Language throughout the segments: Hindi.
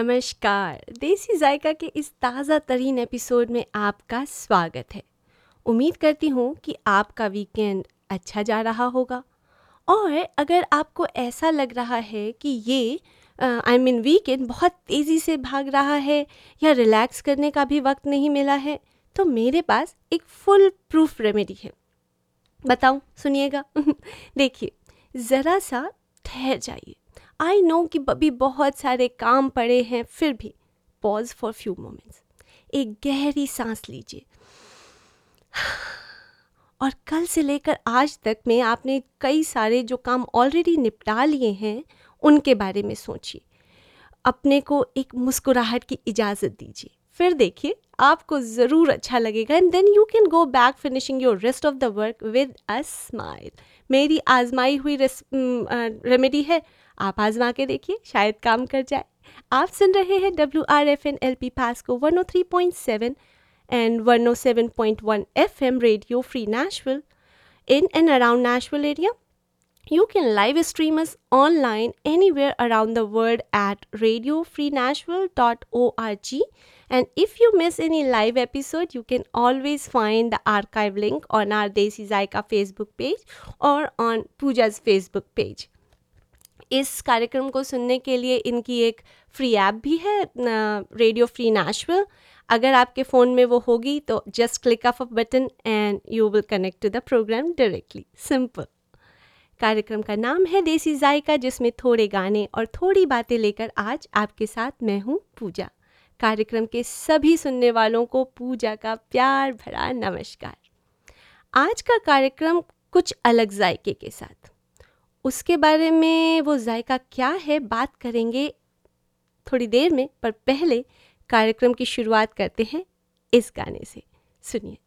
नमस्कार। देसी जायका के इस ताज़ा तरीन एपिसोड में आपका स्वागत है। उम्मीद करती हूँ कि आपका वीकेंड अच्छा जा रहा होगा। और अगर आपको ऐसा लग रहा है कि ये आई मीन वीकेंड बहुत तेज़ी से भाग रहा है या रिलैक्स करने का भी वक्त नहीं मिला है तो मेरे पास एक फुल प्रूफ रेमेडी है। बताऊँ, सुनिएगा? देखिए, ज़रा सा ठहर जाइए। आई नो कि अभी बहुत सारे काम पड़े हैं, फिर भी पॉज फॉर फ्यू मोमेंट्स एक गहरी सांस लीजिए। और कल से लेकर आज तक में आपने कई सारे जो काम ऑलरेडी निपटा लिए हैं, उनके बारे में सोचिए। अपने को एक मुस्कुराहट की इजाज़त दीजिए। फिर देखिए, आपको ज़रूर अच्छा लगेगा and then you can go back finishing your rest of the work with a smile मेरी आजमाई हुई रेमेडी है। आप आजमा के देखिए, शायद काम कर जाए। आप सुन रहे हैं W R F N L P Pasquo one oh three point seven and one oh seven point one F M radio free Nashville in and around Nashville area you can live streams online anywhere around the world at radio free Nashville dot O R G and if you miss any live episode you can always find the archive link on our Desi Zaika Facebook page और ऑन पूजाज फेसबुक पेज इस कार्यक्रम को सुनने के लिए इनकी एक फ्री ऐप भी है रेडियो फ्री नेशनल अगर आपके फ़ोन में वो होगी तो just click of a button and you will connect to the programme directly simple कार्यक्रम का नाम है देसी जायका, जिसमें थोड़े गाने और थोड़ी बातें लेकर आज आपके साथ मैं हूँ पूजा। कार्यक्रम के सभी सुनने वालों को पूजा का प्यार भरा नमस्कार। आज का कार्यक्रम कुछ अलग जायके के साथ। उसके बारे में वो जायका क्या है, बात करेंगे थोड़ी देर में, पर पहले कार्यक्रम की शुरुआत करते हैं इस गाने से। सुनिए।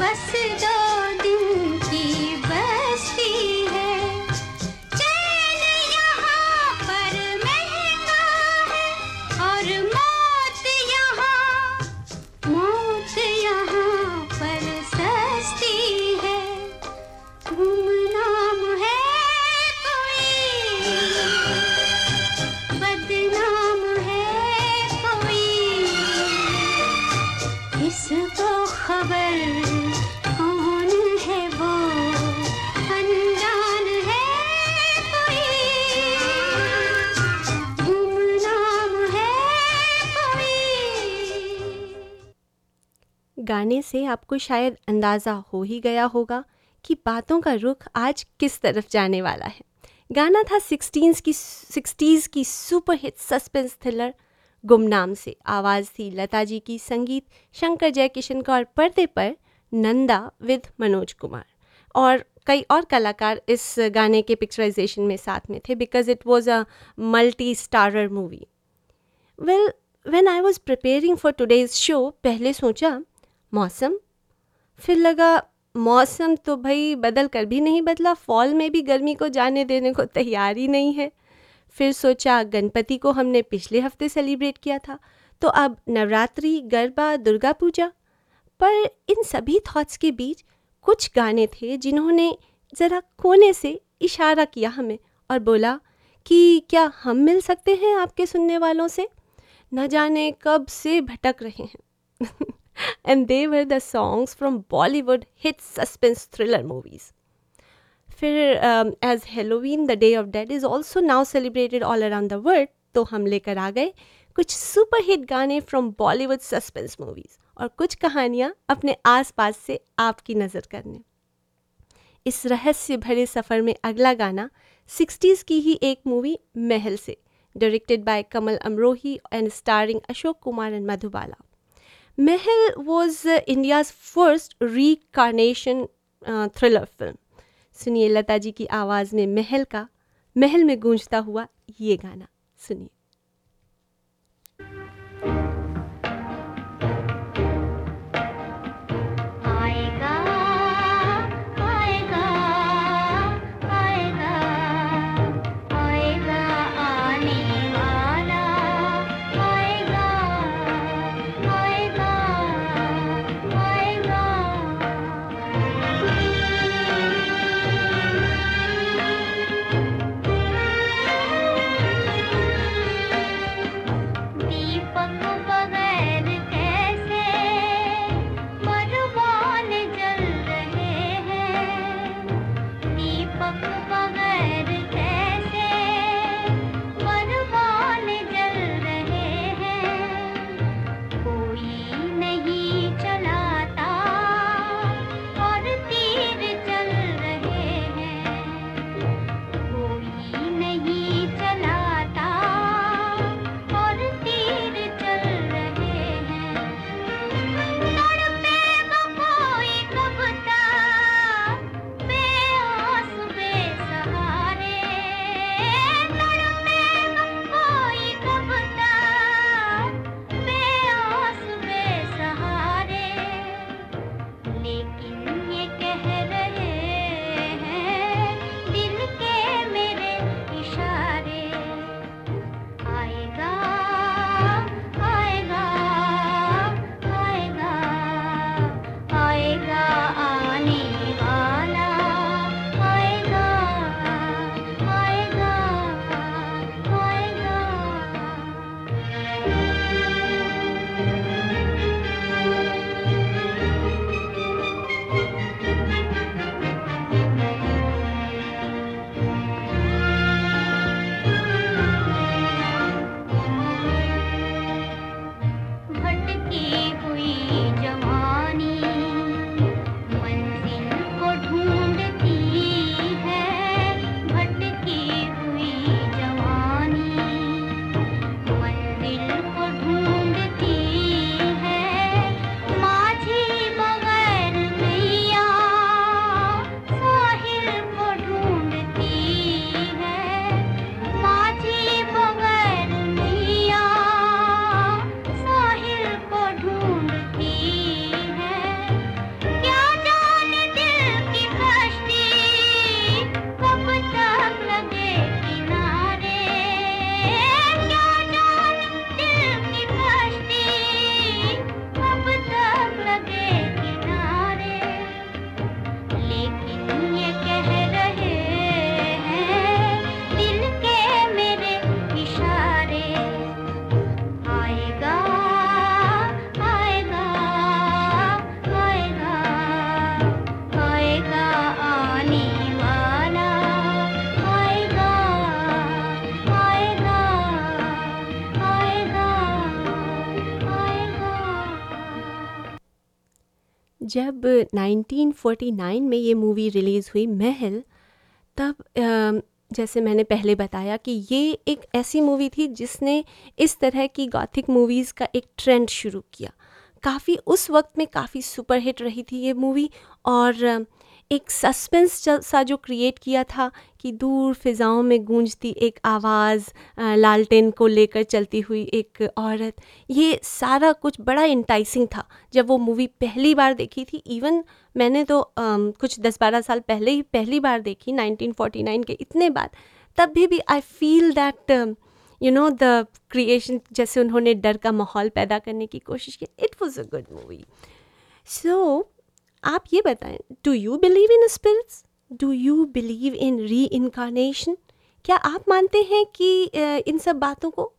बस जा गाने से आपको शायद अंदाज़ा हो ही गया होगा कि बातों का रुख आज किस तरफ़ जाने वाला है। गाना था सिक्सटीन्स की, सिक्सटीज़ की सुपरहिट सस्पेंस थ्रिलर। गुमनाम से आवाज़ थी लता जी की संगीत, शंकर जयकिशन का और पर्दे पर नंदा विद मनोज कुमार। और कई और कलाकार इस गाने के पिक्चराइजेशन में साथ में थे because it was a multi starrer movie well when I was preparing for today's show पहले सोचा मौसम। फिर लगा, मौसम तो भाई बदल कर भी नहीं बदला फॉल में भी गर्मी को जाने देने को तैयार ही नहीं है। फिर सोचा, गणपति को हमने पिछले हफ़्ते सेलिब्रेट किया था तो अब नवरात्रि, गरबा, दुर्गा पूजा। पर इन सभी थॉट्स के बीच कुछ गाने थे जिन्होंने ज़रा कोने से इशारा किया हमें और बोला कि क्या हम मिल सकते हैं आपके सुनने वालों से? न जाने कब से भटक रहे हैं। And they were the songs from Bollywood hit suspense thriller movies फिर as Halloween the day of dead is also now celebrated all around the world तो हम लेकर आ गए कुछ सुपर हिट गाने फ्रॉम बॉलीवुड सस्पेंस मूवीज़ और कुछ कहानियाँ अपने आसपास से आपकी नज़र करने इस रहस्य भरे सफ़र में अगला गाना सिक्सटीज़ की ही एक मूवी महल से directed by Kamal Amrohi and starring Ashok Kumar and Madhubala. Mahal was uh, India's first reincarnation uh, thriller film. सुनिए लता जी की आवाज़ में महल का महल में गूंजता हुआ ये गाना सुनिए You. जब 1949 में ये मूवी रिलीज़ हुई, महल, तब जैसे मैंने पहले बताया कि ये एक ऐसी मूवी थी जिसने इस तरह की गॉथिक मूवीज़ का एक ट्रेंड शुरू किया। काफ़ी, उस वक्त में काफ़ी सुपरहिट रही थी ये मूवी और एक सस्पेंस सा जो क्रिएट किया था कि दूर फिज़ाओं में गूंजती एक आवाज़ लालटेन को लेकर चलती हुई एक औरत ये सारा कुछ बड़ा इंटाइसिंग था। जब वो मूवी पहली बार देखी थी इवन मैंने तो आ, कुछ दस बारह साल पहले ही पहली बार देखी 1949 के इतने बाद तब भी भी I feel that you know the creation जैसे उन्होंने डर का माहौल पैदा करने की कोशिश की it was a good movie so आप ये बताएँ do you believe in spirits do you believe in reincarnation क्या आप मानते हैं कि इन सब बातों को?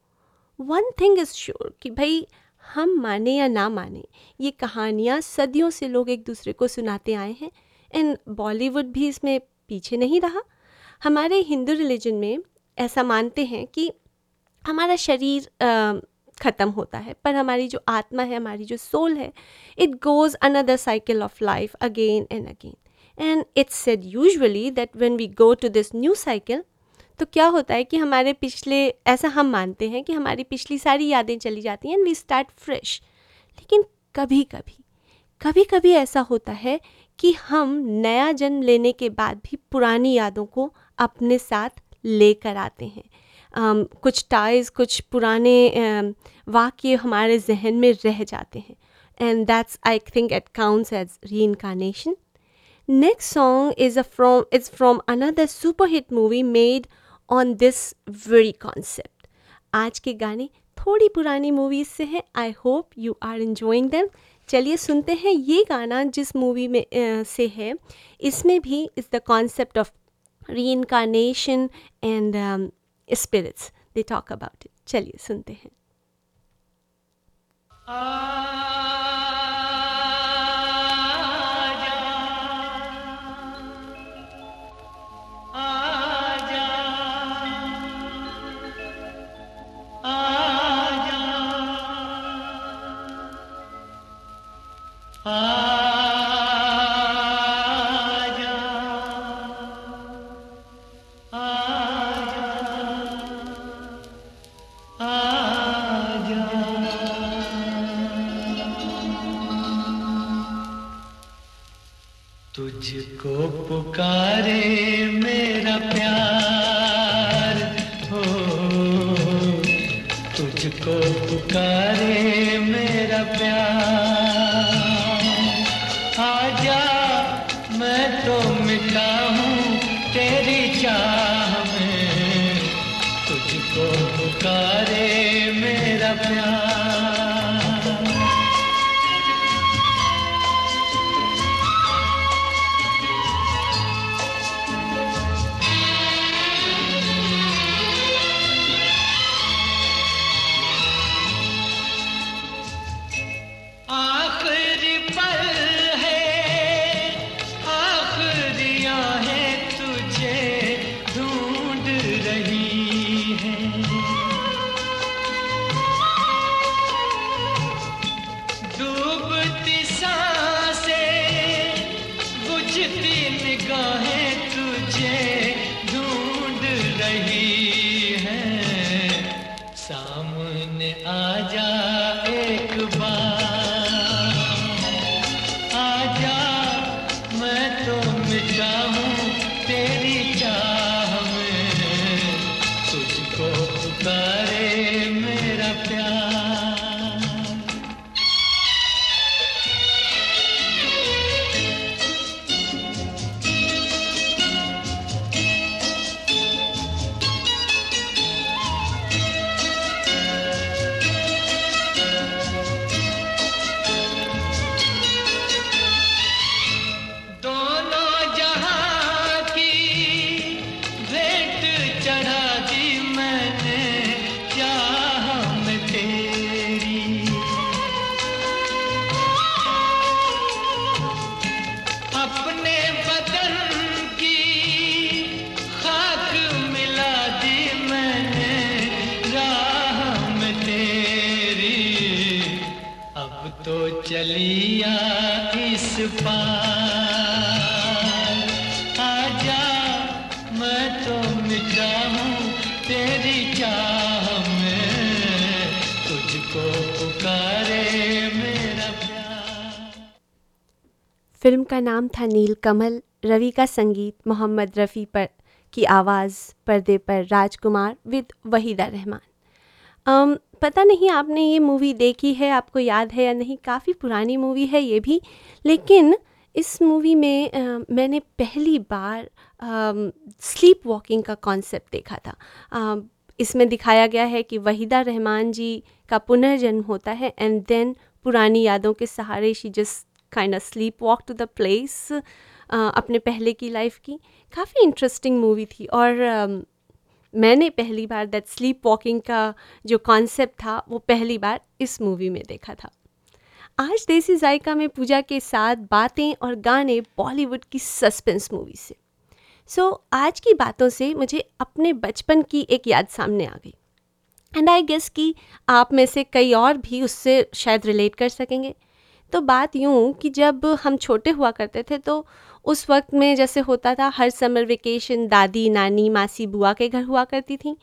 वन थिंग इज़ श्योर कि भाई, हम माने या ना माने, ये कहानियाँ सदियों से लोग एक दूसरे को सुनाते आए हैं एंड बॉलीवुड भी इसमें पीछे नहीं रहा। हमारे हिंदू रिलीजन में ऐसा मानते हैं कि हमारा शरीर ख़त्म होता है। पर हमारी जो आत्मा है, हमारी जो सोल है it goes another cycle of life again and again and it's said usually that when we go to this new cycle तो क्या होता है कि हमारे पिछले, ऐसा हम मानते हैं कि हमारी पिछली सारी यादें चली जाती हैं एंड वी स्टार्ट फ्रेश लेकिन कभी कभी कभी कभी ऐसा होता है कि हम नया जन्म लेने के बाद भी पुरानी यादों को अपने साथ लेकर आते हैं। कुछ टाइज कुछ पुराने um, वाक्य हमारे जहन में रह जाते हैं। And that's I think it counts as reincarnation next song is a from is from another super hit movie made on this very concept आज के गाने थोड़ी पुरानी मूवीज़ से हैं। I hope you are enjoying them चलिए सुनते हैं ये गाना जिस मूवी में uh, से है। इसमें भी is the concept of reincarnation and spirits they talk about it चलिए सुनते हैं चलिया इस का नाम था नील कमल रवि का संगीत मोहम्मद रफ़ी पर की आवाज़ पर्दे पर राजकुमार विद वहीदा रहमान। um, पता नहीं आपने ये मूवी देखी है आपको याद है या नहीं काफ़ी पुरानी मूवी है ये भी लेकिन इस मूवी में आ, मैंने पहली बार स्लीप वॉकिंग का कॉन्सेप्ट देखा था। आ, इसमें दिखाया गया है कि वहीदा रहमान जी का पुनर्जन्म होता है एंड देन पुरानी यादों के सहारे she just kind of sleep walk to the place अपने पहले की लाइफ की। काफ़ी इंटरेस्टिंग मूवी थी और uh, मैंने पहली बार दैट स्लीप वॉकिंग का जो कॉन्सेप्ट था वो पहली बार इस मूवी में देखा था। आज देसी जायका में पूजा के साथ बातें और गाने बॉलीवुड की सस्पेंस मूवी से। सो so, आज की बातों से मुझे अपने बचपन की एक याद सामने आ गई। एंड आई गेस कि आप में से कई और भी उससे शायद रिलेट कर सकेंगे। तो बात यूँ कि जब हम छोटे हुआ करते थे तो उस वक्त में जैसे होता था, हर समर वेकेशन दादी, नानी, मासी, बुआ के घर हुआ करती थी।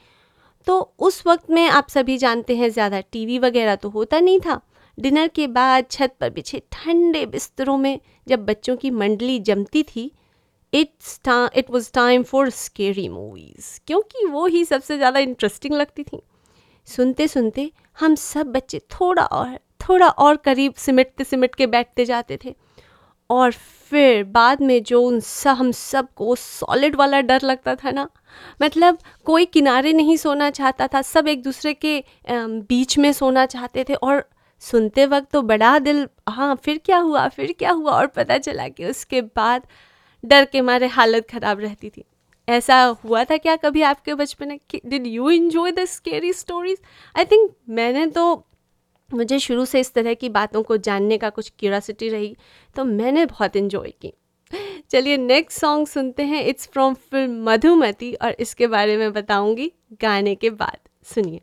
तो उस वक्त में आप सभी जानते हैं ज़्यादा टीवी वगैरह तो होता नहीं था। डिनर के बाद छत पर बिछे ठंडे बिस्तरों में जब बच्चों की मंडली जमती थी, it's it was time for scary movies, क्योंकि वो ही सबसे ज़्यादा इंटरेस्टिंग लगती थी। सुनते सुनते हम सब बच्चे थोड़ा और थोड़ा और करीब सिमटते सिमट के बैठते जाते थे। और फिर बाद में जो उन सब हम सबको सॉलिड वाला डर लगता था ना मतलब कोई किनारे नहीं सोना चाहता था, सब एक दूसरे के बीच में सोना चाहते थे और सुनते वक्त तो बड़ा दिल हाँ फिर क्या हुआ, फिर क्या हुआ और पता चला कि उसके बाद डर के मारे हालत ख़राब रहती थी। ऐसा हुआ था क्या कभी आपके बचपन में did you enjoy the scary stories I think मैंने तो मुझे शुरू से इस तरह की बातों को जानने का कुछ क्यूरासिटी रही तो मैंने बहुत इन्जॉय की। चलिए नेक्स्ट सॉन्ग सुनते हैं। इट्स फ्रॉम फ़िल्म मधुमती और इसके बारे में बताऊँगी गाने के बाद। सुनिए।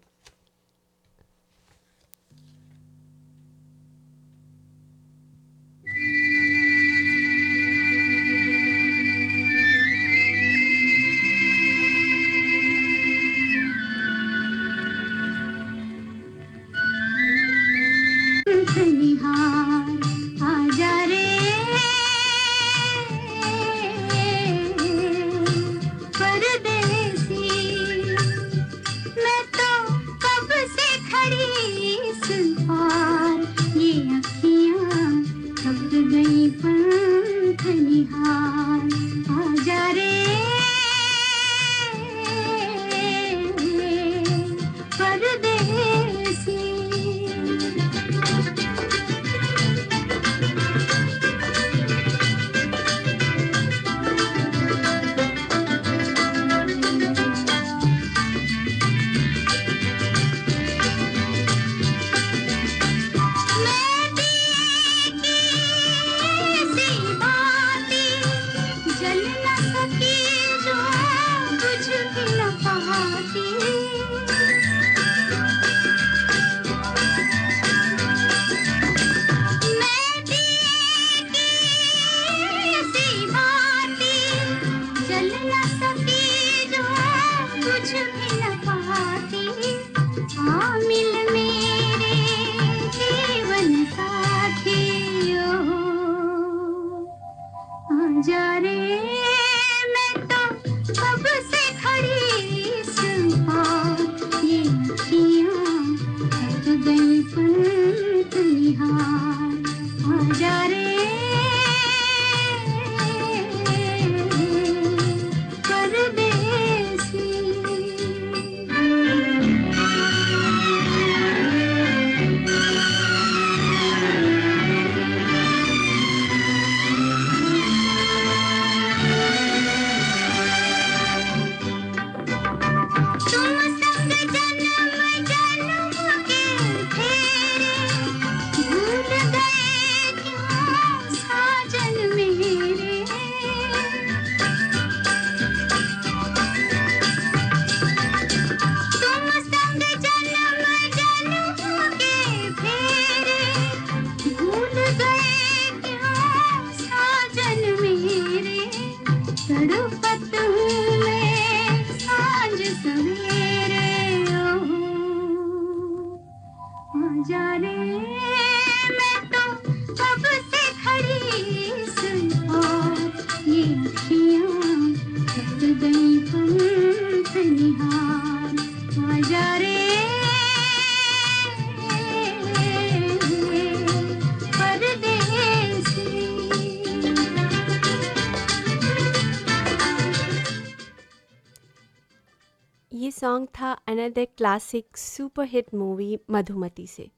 Another classic super hit movie Madhumati से।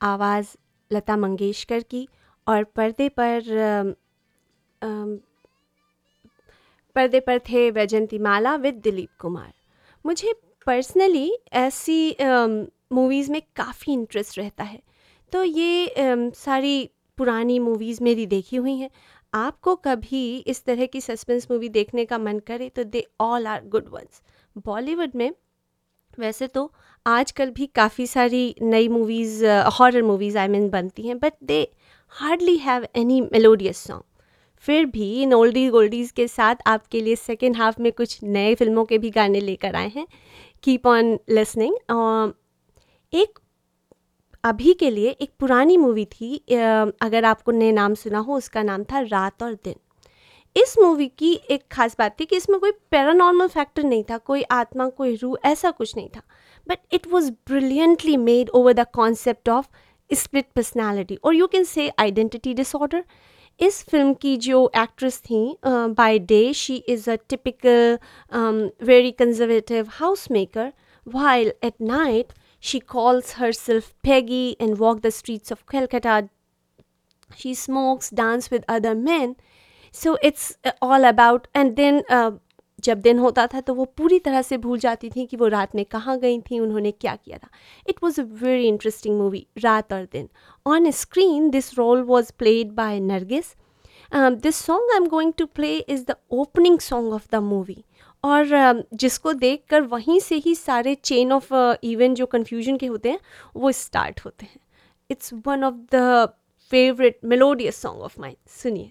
आवाज़ लता मंगेशकर की और पर्दे पर पर्दे पर थे वैजंती माला विद दिलीप कुमार। मुझे पर्सनली ऐसी मूवीज़ में काफ़ी इंटरेस्ट रहता है। तो ये सारी पुरानी मूवीज़ मेरी देखी हुई हैं। आपको कभी इस तरह की सस्पेंस मूवी देखने का मन करे तो they all are good ones. Bollywood में वैसे तो आजकल भी काफ़ी सारी नई movies horror movies I mean बनती हैं but they hardly have any melodious song फिर भी इन ओल्डीज गोल्डीज़ के साथ आपके लिए सेकेंड हाफ़ में कुछ नए फ़िल्मों के भी गाने लेकर आए हैं. कीप ऑन लिसनिंग एक अभी के लिए एक पुरानी मूवी थी अगर आपको नए नाम सुना हो, उसका नाम था रात और दिन. इस मूवी की एक खास बात थी कि इसमें कोई पैरानॉर्मल फैक्टर नहीं था कोई आत्मा कोई रूह ऐसा कुछ नहीं था but it was brilliantly made over the concept of split personality और you can say identity disorder इस फ़िल्म की जो एक्ट्रेस थी by day she is a typical very conservative house maker while at night she calls herself Peggy and walk the streets of Calcutta. She smokes dance with other men, so it's all about and then जब दिन होता था तो वो पूरी तरह से भूल जाती थी कि वो रात में कहाँ गई थी उन्होंने क्या किया था। It was a very interesting movie रात और दिन। On screen this role was played by Nargis this song I am going to play is the opening song of the movie और uh, जिसको देख कर वहीं से ही सारे चेन ऑफ़ इवेंट जो कन्फ्यूज़न के होते हैं वो स्टार्ट होते हैं। It's one of the favourite melodious song of mind सुनिए।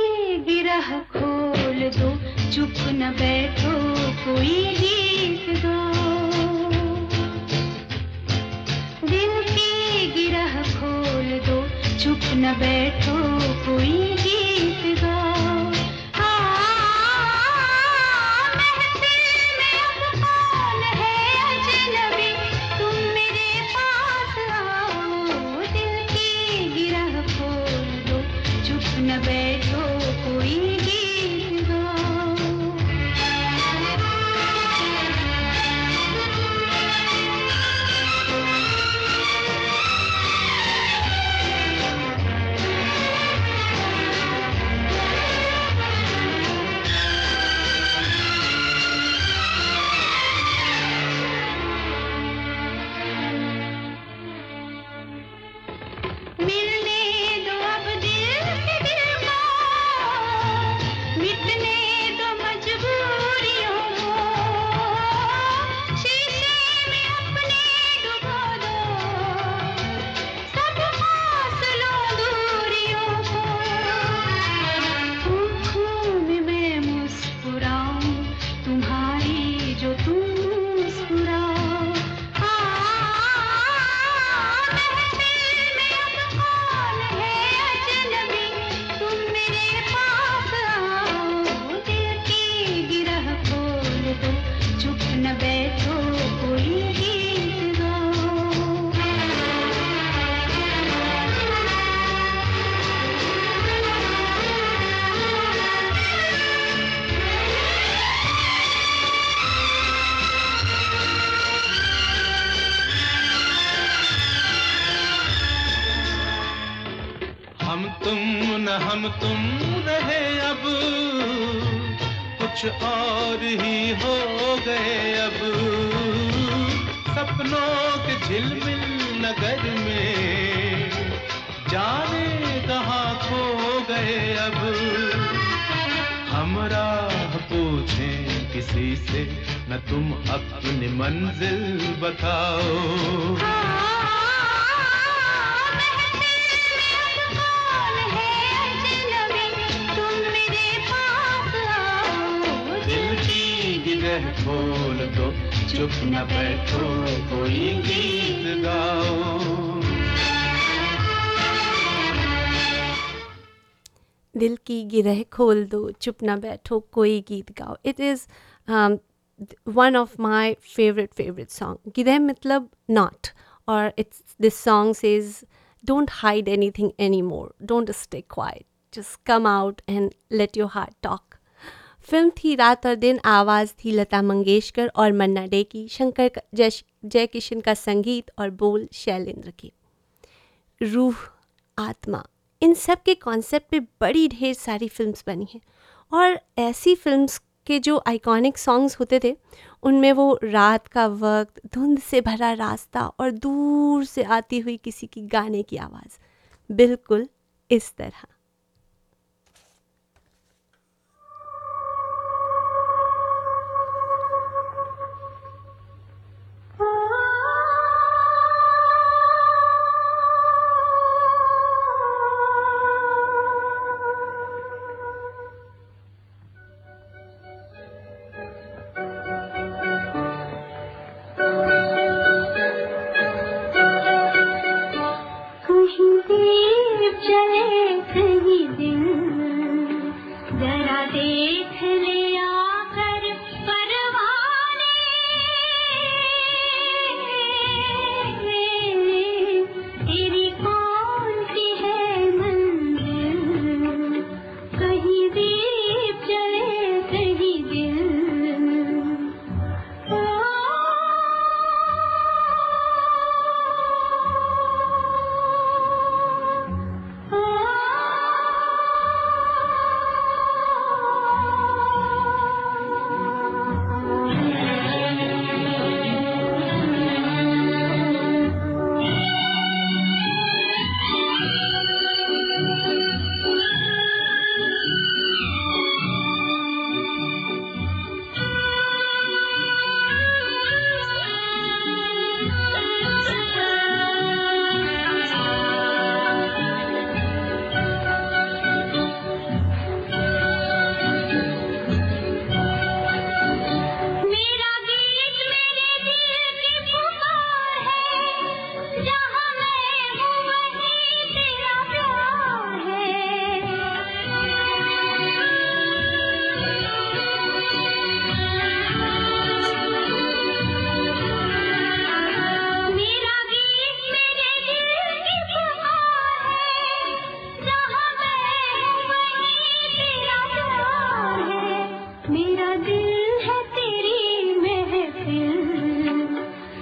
गिरह खोल दो, चुप न बैठो, कोई गीत दो। दिल की गिरह खोल दो, चुप न बैठो, कोई गीत दो। कुछ और ही हो गए अब। सपनों के झिलमिल नगर में जाने कहाँ खो गए अब। हमरा पूछें किसी से, न तुम अपनी मंजिल बताओ। की गिरह खोल दो, चुप न बैठो, कोई गीत गाओ। दिल की गिरह खोल दो, चुप ना बैठो, कोई गीत गाओ। It is one of my favourite favourite song गिरह मतलब नॉट और it's this song says don't hide anything anymore don't stay quiet just come out and let your heart talk film थी रात और दिन, आवाज़ थी लता मंगेशकर और मन्ना डे की शंकर जय जय किशन का संगीत और बोल शैलेंद्र की। रूह, आत्मा, इन सब के कॉन्सेप्ट पे बड़ी ढेर सारी फिल्म्स बनी हैं। और ऐसी फिल्म्स के जो आइकॉनिक सॉन्ग्स होते थे, उनमें वो रात का वक्त, धुंध से भरा रास्ता और दूर से आती हुई किसी की गाने की आवाज़। बिल्कुल इस तरह।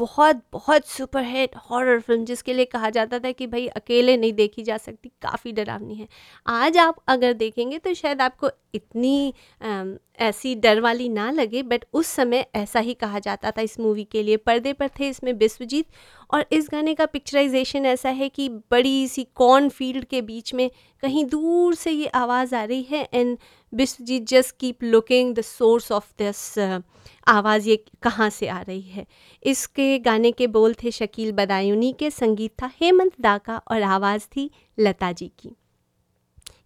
बहुत बहुत सुपरहिट हॉरर फ़िल्म जिसके लिए कहा जाता था कि भाई अकेले नहीं देखी जा सकती काफ़ी डरावनी है। आज आप अगर देखेंगे तो शायद आपको इतनी अम, ऐसी डर वाली ना लगे बट उस समय ऐसा ही कहा जाता था इस मूवी के लिए। पर्दे पर थे इसमें विश्वजीत और इस गाने का पिक्चराइजेशन ऐसा है कि बड़ी सी कॉर्न फ़ील्ड के बीच में कहीं दूर से ये आवाज़ आ रही है and Biswajit just keep looking the source of this आवाज़ ये कहाँ से आ रही है? इसके गाने के बोल थे शकील बदायूनी के, संगीत था हेमंत दा का और आवाज़ थी लता जी की।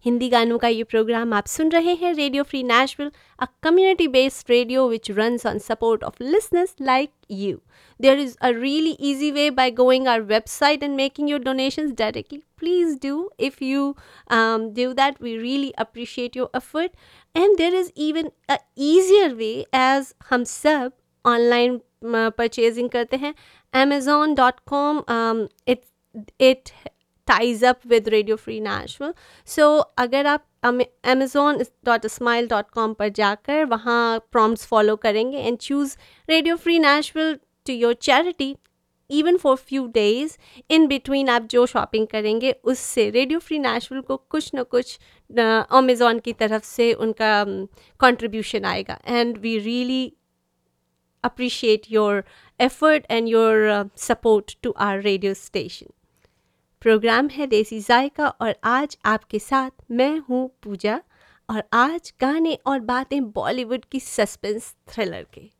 हिंदी गानों का ये प्रोग्राम आप सुन रहे हैं radio free national a community based radio which run on support of listeners like you there is a really easy way by going our website and making your donations directly please do if you do that we really appreciate your effort and there is even a easier way as हम सब ऑनलाइन परचेजिंग करते हैं. Amazon dot com it ties up with radio free national so अगर आप Amazon dot smile dot com पर जाकर वहाँ प्रॉम्प्ट्स फॉलो करेंगे and choose radio free national to your charity even for few days in between आप जो शॉपिंग करेंगे उससे रेडियो फ्री नेशनल को कुछ ना कुछ अमेज़ोन की तरफ़ से उनका कंट्रीब्यूशन आएगा and we really appreciate your effort and your uh, support to our radio station. Programme है देसी जायका और आज आपके साथ मैं हूँ पूजा और आज गाने और बातें बॉलीवुड की सस्पेंस थ्रिलर के।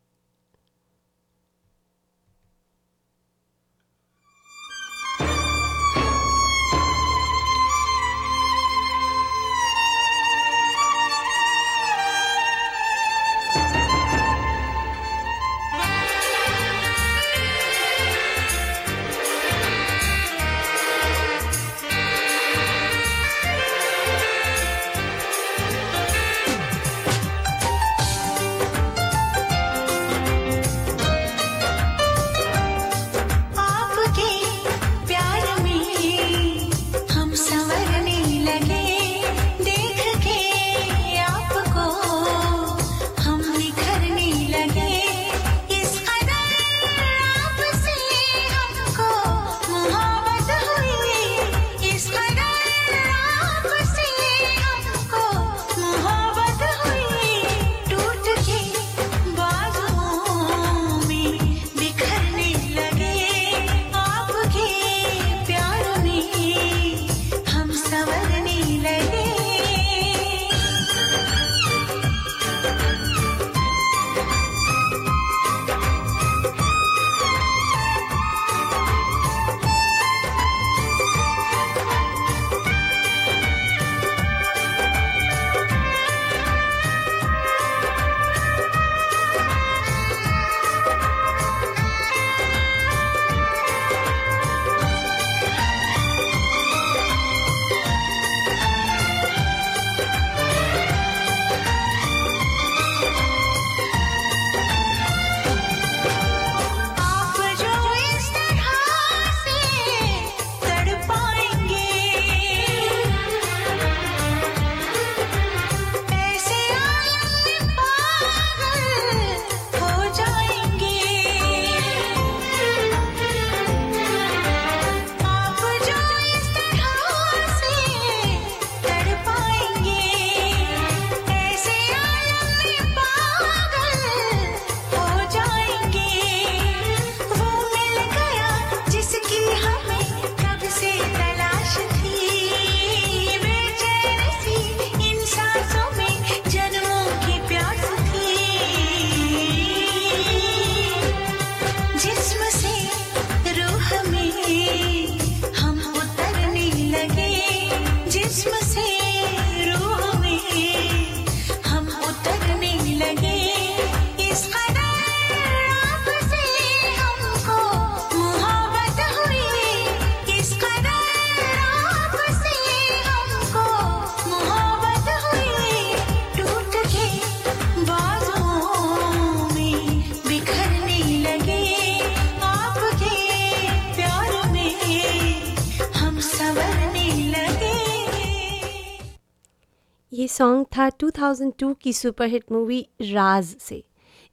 सॉन्ग था 2002 की सुपरहिट मूवी राज से।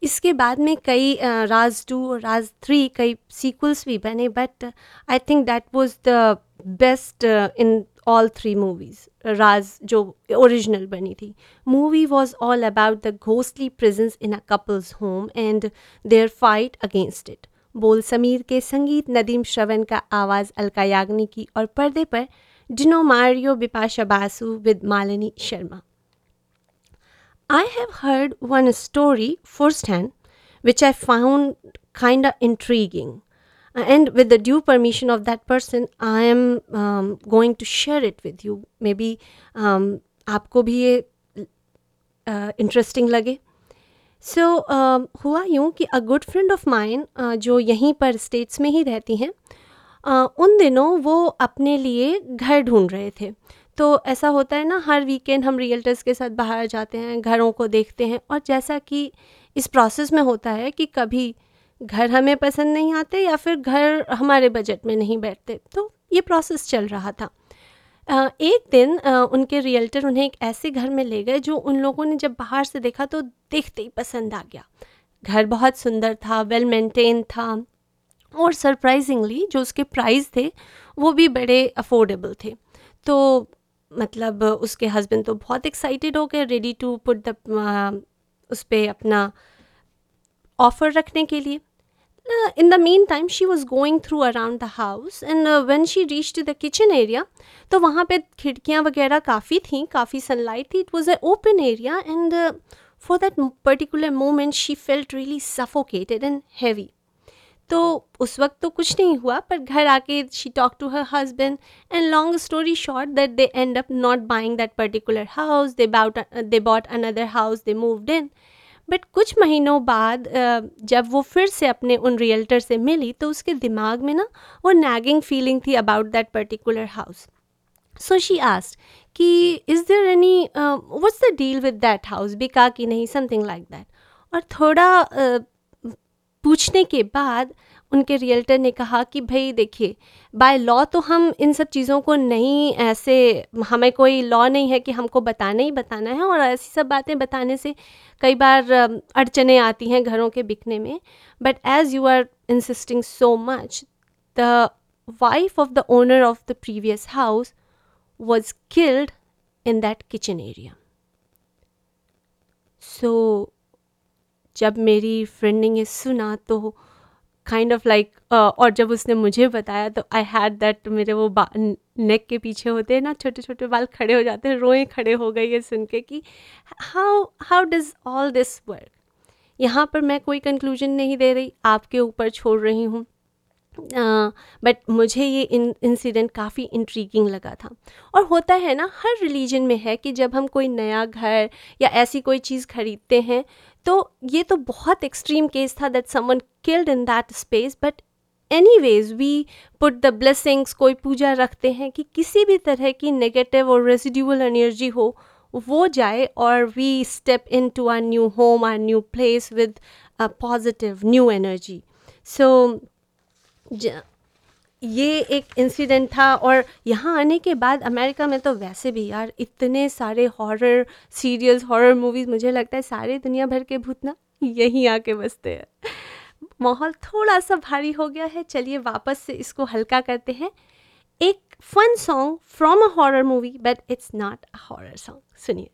इसके बाद में कई राज टू और राज थ्री कई सीक्वल्स भी बने but I think that was the best in all three movies Raaz जो ओरिजिनल बनी थी। Movie was all about the ghostly presence in a couple's home and their fight against it बोल समीर के संगीत, नदीम श्रवण का आवाज़, अलका याग्निक की और पर्दे पर Dino Morea Bipasha Basu with Malini Sharma. I have heard one story firsthand, which I found kind of intriguing. And with the due permission of that person, I am um, going to share it with you. Maybe um, आपको भी ये इंटरेस्टिंग लगे सो हुआ यूँ कि a good friend of mine जो यहीं पर स्टेट्स में ही रहती हैं uh, उन दिनों वो अपने लिए घर ढूंढ रहे थे तो ऐसा होता है ना, हर वीकेंड हम रियल्टर्स के साथ बाहर जाते हैं, घरों को देखते हैं और जैसा कि इस प्रोसेस में होता है कि कभी घर हमें पसंद नहीं आते या फिर घर हमारे बजट में नहीं बैठते तो ये प्रोसेस चल रहा था। एक दिन उनके रियल्टर उन्हें एक ऐसे घर में ले गए जो उन लोगों ने जब बाहर से देखा तो देखते ही पसंद आ गया। घर बहुत सुंदर था वेल मेंटेन था और सरप्राइजिंगली जो उसके प्राइस थे वो भी बड़े अफोर्डेबल थे। तो मतलब उसके हस्बैंड तो बहुत एक्साइटेड हो गए रेडी टू पुट द उस पर अपना ऑफ़र रखने के लिए। In the meantime she was going through around the house and when she reach to the kitchen area तो वहाँ पे खिड़कियाँ वगैरह काफ़ी थी, काफ़ी सनलाइट थी। It was a open area and for that particular moment she felt really suffocated and heavy तो उस वक्त तो कुछ नहीं हुआ पर घर आके she talk to her husband and long story short that they end up not buying that particular house they bought they bought another house they moved in but कुछ महीनों बाद जब वो फिर से अपने उन रियल्टर से मिली तो उसके दिमाग में ना वो नैगिंग फीलिंग थी about that particular house so she asked कि is there any what's the deal with that house बिका कि नहीं? समथिंग लाइक दैट और थोड़ा अ, पूछने के बाद उनके रियल्टर ने कहा कि भाई देखिए बाय लॉ तो हम इन सब चीज़ों को नहीं ऐसे, हमें कोई लॉ नहीं है कि हमको बताना ही बताना है और ऐसी सब बातें बताने से कई बार अड़चने आती हैं घरों के बिकने में। But as you are insisting so much the wife of the owner of the previous house was killed in that kitchen area So जब मेरी फ्रेंड ने ये सुना तो काइंड ऑफ़ लाइक और जब उसने मुझे बताया तो आई हैड दैट मेरे वो नेक के पीछे होते हैं ना छोटे छोटे बाल खड़े हो जाते हैं, रोएँ खड़े हो गए ये सुन के कि how how does all this work यहाँ पर मैं कोई कंक्लूजन नहीं दे रही, आपके ऊपर छोड़ रही हूँ। बट मुझे ये इंसिडेंट काफ़ी इंट्रीगिंग लगा था। और होता है ना, हर रिलीजन में है कि जब हम कोई नया घर या ऐसी कोई चीज़ खरीदते हैं तो ये तो बहुत एक्सट्रीम केस था that someone killed in that space but anyways we put the blessings कोई पूजा रखते हैं कि किसी भी तरह की नेगेटिव और रेजिड्यूअल एनर्जी हो, वो जाए और we step into our new home or new place with positive new energy so ये एक इंसिडेंट था और यहाँ आने के बाद अमेरिका में तो वैसे भी यार इतने सारे हॉरर सीरियल्स हॉरर मूवीज़ मुझे लगता है सारे दुनिया भर के भूत ना यहीं आके बसते हैं। माहौल थोड़ा सा भारी हो गया है। चलिए वापस से इसको हल्का करते हैं। एक fun song from a horror movie but it's not a horror song सुनिए।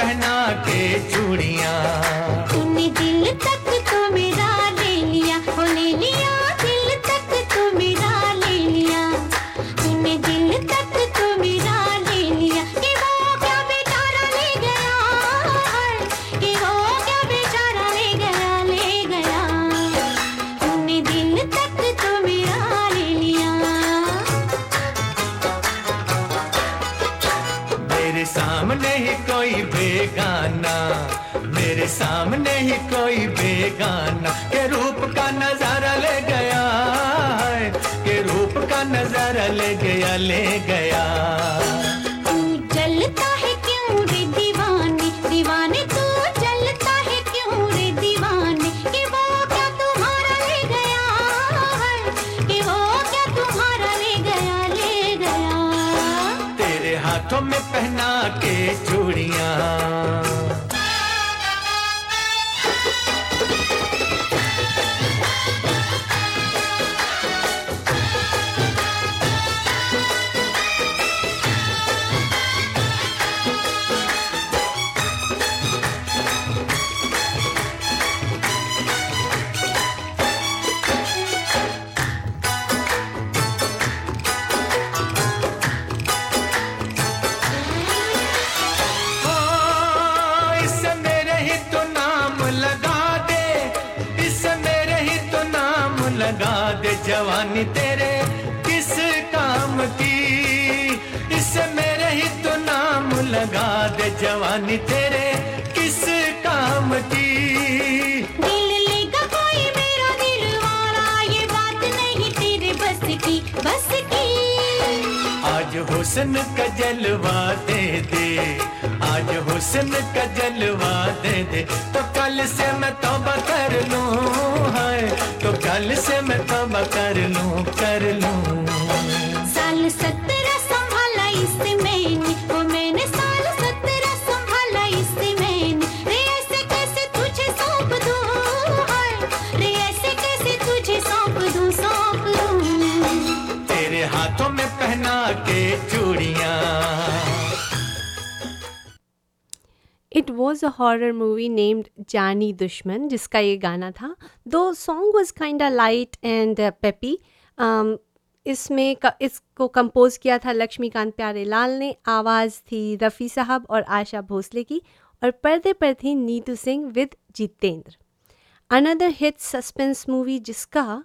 पहना के चूड़ियाँ। गया ले गया। जवानी तेरे किस काम की? इससे मेरे ही तो नाम लगा दे जवानी तेरे किस काम की? दिल लेगा कोई मेरा दिल वाला ये बात नहीं तेरे बस की बस की। आज हुस्न का जलवा दे दे। आज हुस्न का जलवा दे दे। तो कल से मैं तौबा कर लूँ, हाय। तो कल से मैं तौबा कर लूँ कर लूँ। Was a horror movie named Jaani Dushman जिसका ये गाना था। Though song was kind light and peppy इसमें इसको कंपोज किया था लक्ष्मीकांत प्यारे लाल ने। आवाज़ थी रफ़ी साहब और आशा भोसले की और पर्दे पर थी Neetu Singh with Jeetendra. Another hit suspense movie जिसका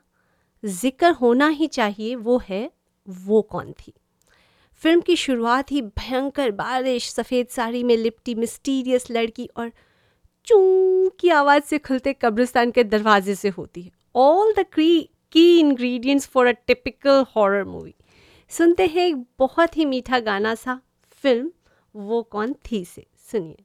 ज़िक्र होना ही चाहिए वो है, वो कौन थी? फ़िल्म की शुरुआत ही भयंकर बारिश, सफ़ेद साड़ी में लिपटी मिस्टीरियस लड़की और चूं की आवाज़ से खुलते कब्रिस्तान के दरवाजे से होती है। ऑल द क्री key ingredients for a typical horror movie सुनते हैं एक बहुत ही मीठा गाना सा फ़िल्म वो कौन थी से? सुनिए।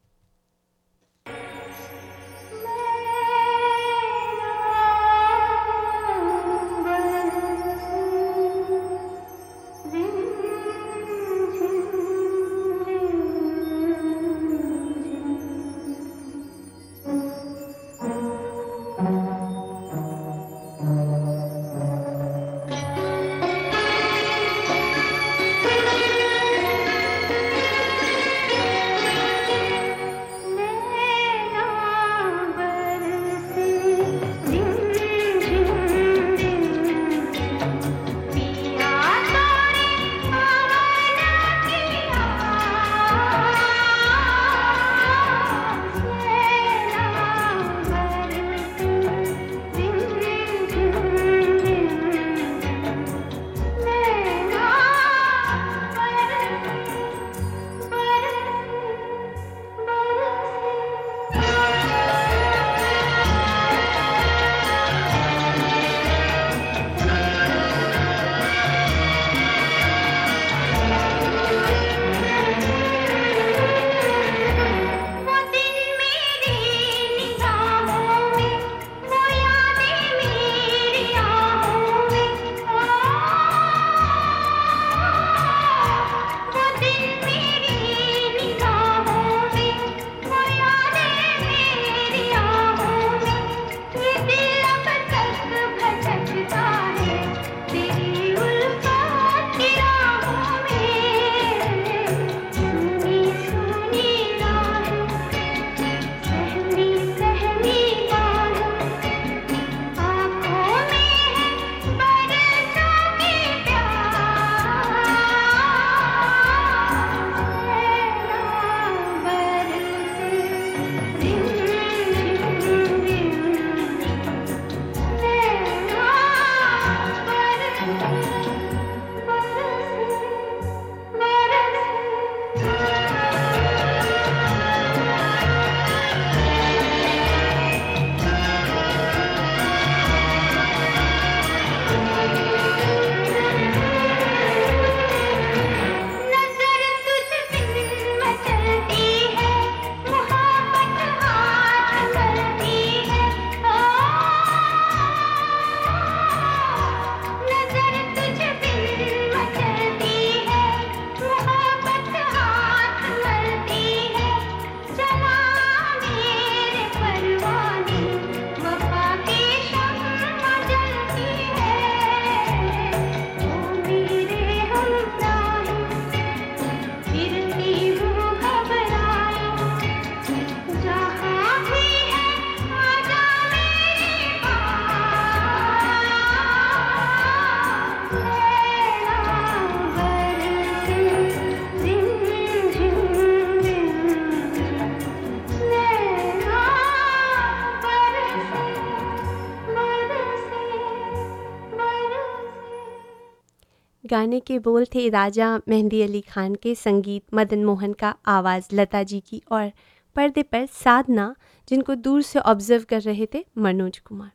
गाने के बोल थे राजा मेहंदी अली खान के संगीत, मदन मोहन का आवाज़, लता जी की और पर्दे पर साधना, जिनको दूर से ऑब्ज़र्व कर रहे थे Manoj Kumar.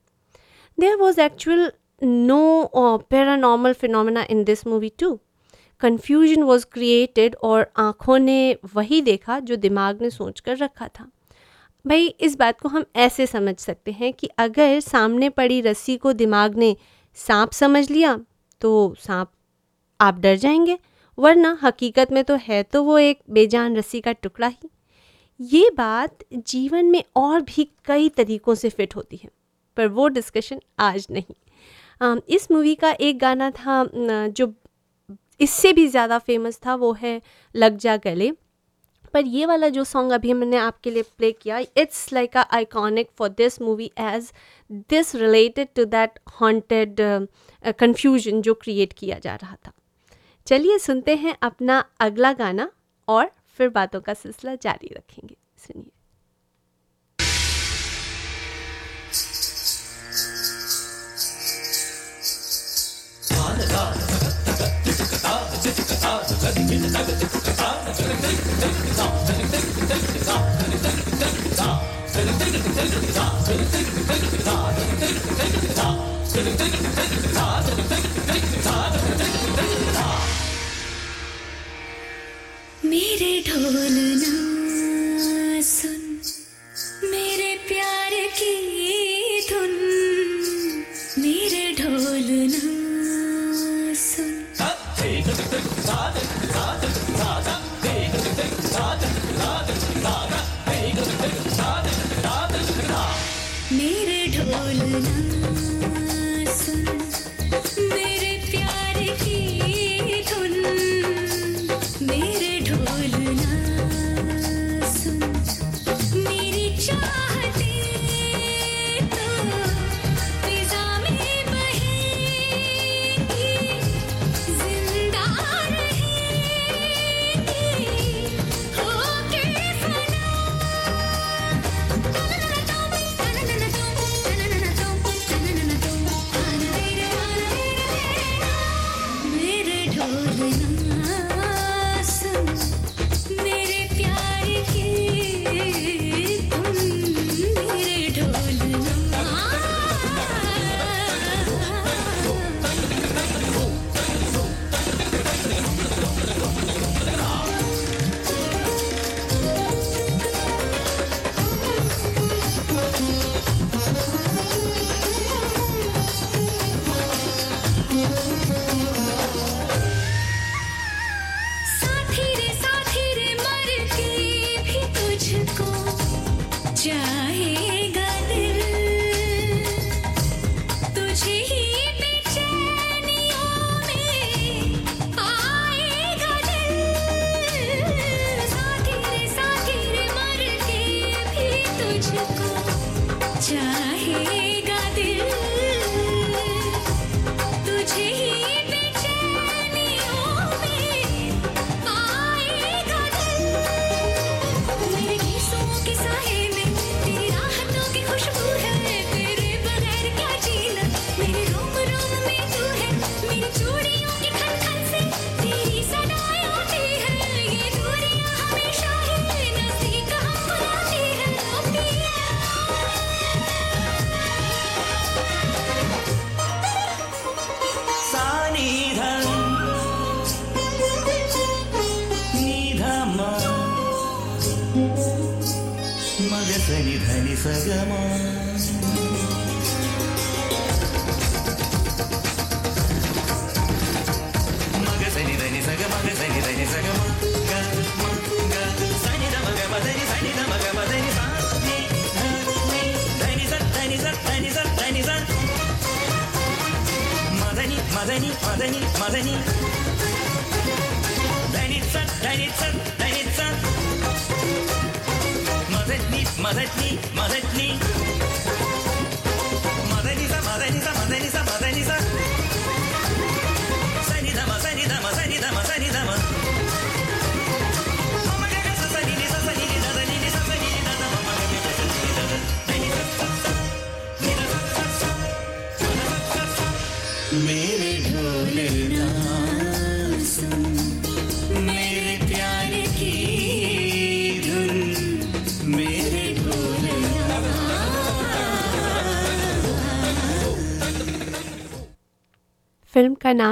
There was actual no paranormal phenomena in this movie to confusion was created और आँखों ने वही देखा जो दिमाग ने सोच कर रखा था। भाई, इस बात को हम ऐसे समझ सकते हैं कि अगर सामने पड़ी रस्सी को दिमाग ने सांप समझ लिया तो सांप आप डर जाएँगे, वरना हकीकत में तो है तो वो एक बेजान रस्सी का टुकड़ा ही। ये बात जीवन में और भी कई तरीक़ों से फिट होती है, पर वो डिस्कशन आज नहीं। इस मूवी का एक गाना था जो इससे भी ज़्यादा फ़ेमस था, वो है लग जा गले। पर ये वाला जो सॉन्ग अभी मैंने आपके लिए प्ले किया, it's like a iconic for this movie as this related to that haunted confusion जो क्रिएट किया जा रहा था। चलिए सुनते हैं अपना अगला गाना और फिर बातों का सिलसिला जारी रखेंगे। सुनिए। मेरे ढोलना सुन मेरे प्यार की धुन मेरे ढोलना सुन। मेरे ढोलना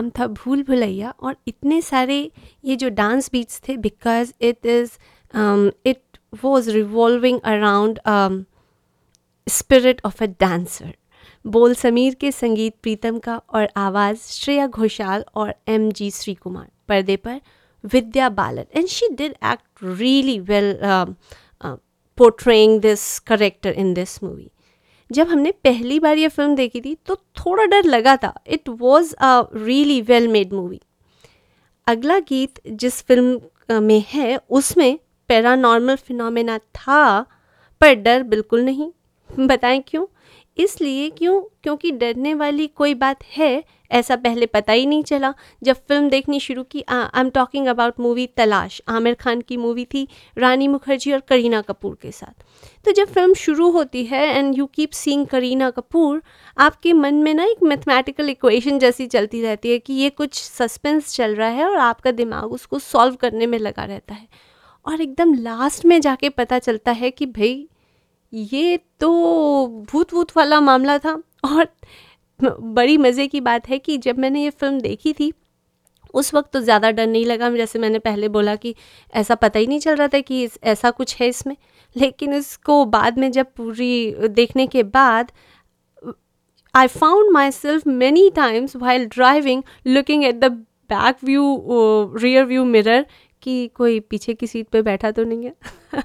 नाम था भूल भुलैया और इतने सारे ये जो डांस बीट्स थे because it is it was revolving around spirit of a dancer बोल समीर के संगीत प्रीतम का और आवाज़ श्रेया घोषाल और एम जी श्री कुमार पर्दे पर Vidya Balan. And she did act really well portraying this character in this movie जब हमने पहली बार ये फ़िल्म देखी थी तो थोड़ा डर लगा था। It was a really well made movie अगला गीत जिस फ़िल्म में है, उसमें पैरानॉर्मल फिनोमेना था, पर डर बिल्कुल नहीं। बताएँ क्यों? इसलिए क्यों? क्योंकि डरने वाली कोई बात है, ऐसा पहले पता ही नहीं चला। जब फ़िल्म देखनी शुरू की I am talking about movie Talaash, Aamir Khan की मूवी थी रानी मुखर्जी और करीना कपूर के साथ। तो जब फ़िल्म शुरू होती है and you keep seeing Kareena Kapoor, आपके मन में ना एक मैथमेटिकल इक्वेशन जैसी चलती रहती है कि ये कुछ सस्पेंस चल रहा है और आपका दिमाग उसको सॉल्व करने में लगा रहता है। और एकदम लास्ट में जाके पता चलता है कि भाई ये तो भूत वूत वाला मामला था और बड़ी मज़े की बात है कि जब मैंने ये फ़िल्म देखी थी उस वक्त तो ज़्यादा डर नहीं लगा जैसे मैंने पहले बोला कि ऐसा पता ही नहीं चल रहा था कि इस, ऐसा कुछ है इसमें। लेकिन इसको बाद में जब पूरी देखने के बाद I found myself many times while driving driving looking at the back view rear view mirror कि कोई पीछे की सीट पे बैठा तो नहीं है?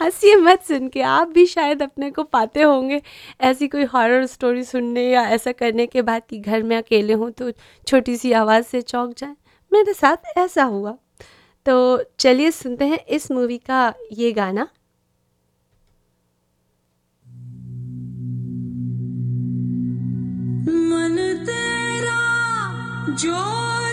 हंसिए मत सुन के, आप भी शायद अपने को पाते होंगे। ऐसी कोई हॉरर स्टोरी सुनने या ऐसा करने के बाद कि घर में अकेले हों तो छोटी सी आवाज़ से चौंक जाए। मेरे साथ ऐसा हुआ। तो चलिए सुनते हैं इस मूवी का ये गाना। मन तेरा जो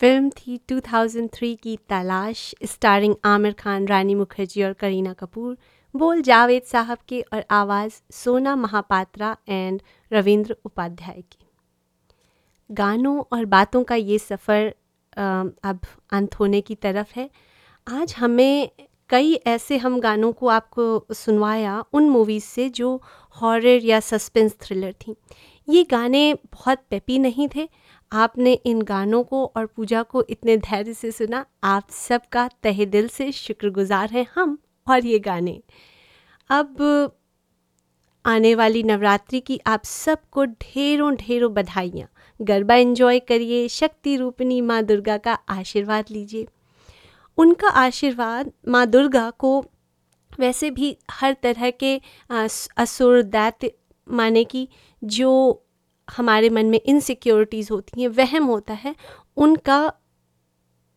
फ़िल्म थी 2003 की तलाश स्टारिंग आमिर खान, रानी मुखर्जी और करीना कपूर, बोल जावेद साहब के और आवाज़ सोना महापात्रा एंड रविंद्र उपाध्याय की। गानों और बातों का ये सफ़र अब अंत होने की तरफ़ है। आज हमें कई ऐसे हम गानों को आपको सुनवाया उन मूवीज़ से जो हॉरर या सस्पेंस थ्रिलर थी। ये गाने बहुत पेपी नहीं थे आपने इन गानों को और पूजा को इतने धैर्य से सुना, आप सबका तहे दिल से शुक्रगुजार हैं हम और ये गाने। अब आने वाली नवरात्रि की आप सबको ढेरों ढेरों बधाइयाँ। गरबा एंजॉय करिए, शक्ति रूपिणी माँ दुर्गा का आशीर्वाद लीजिए। उनका आशीर्वाद माँ दुर्गा को वैसे भी हर तरह के असुर, दैत्य माने कि जो हमारे मन में इनसिक्योरिटीज़ होती हैं, वहम होता है, उनका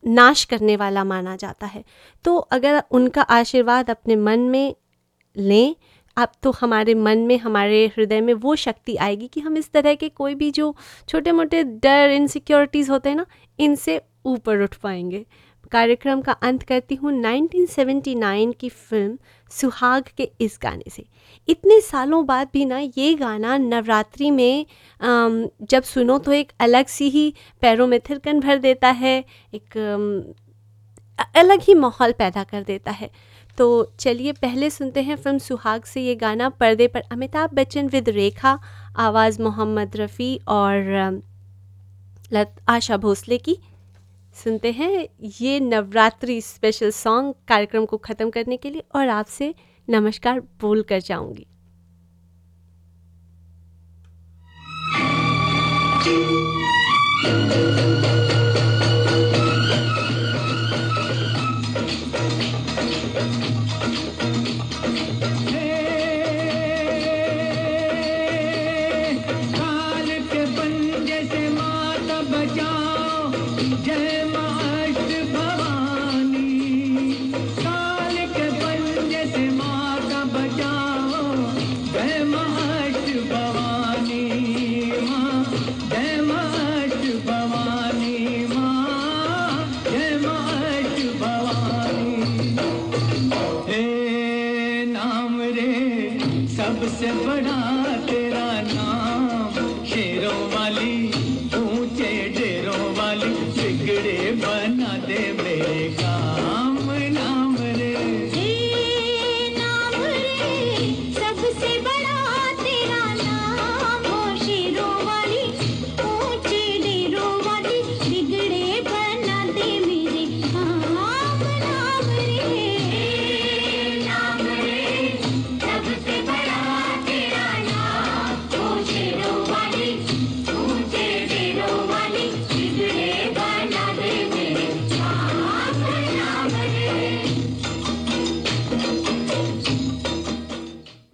नाश करने वाला माना जाता है। तो अगर उनका आशीर्वाद अपने मन में लें, अब तो हमारे मन में, हमारे हृदय में वो शक्ति आएगी कि हम इस तरह के कोई भी जो छोटे मोटे डर इनसिक्योरिटीज़ होते हैं ना, इनसे ऊपर उठ पाएँगे। कार्यक्रम का अंत करती हूँ 1979 की फ़िल्म सुहाग के इस गाने से। इतने सालों बाद भी ना ये गाना नवरात्रि में जब सुनो तो एक अलग सी ही पैरों में थिरकन भर देता है, एक अलग ही माहौल पैदा कर देता है। तो चलिए पहले सुनते हैं फ़िल्म सुहाग से ये गाना, पर्दे पर अमिताभ बच्चन विद रेखा आवाज़ मोहम्मद रफ़ी और लत, आशा भोसले की। सुनते हैं ये नवरात्रि स्पेशल सॉन्ग कार्यक्रम को ख़त्म करने के लिए और आपसे नमस्कार बोल कर जाऊँगी। काल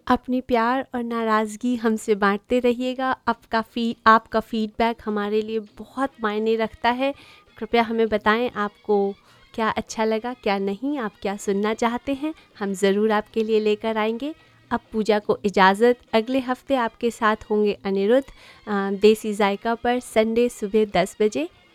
अपनी प्यार और नाराज़गी हमसे बांटते रहिएगा। आपका फ़ी, आपका फीडबैक हमारे लिए बहुत मायने रखता है। कृपया हमें बताएँ आपको क्या अच्छा लगा, क्या नहीं, आप क्या सुनना चाहते हैं। हम ज़रूर आपके लिए लेकर आएँगे। अब पूजा को इजाज़त। अगले हफ़्ते आपके साथ होंगे अनिरुद्ध देसी जायका पर संडे सुबह दस बजे।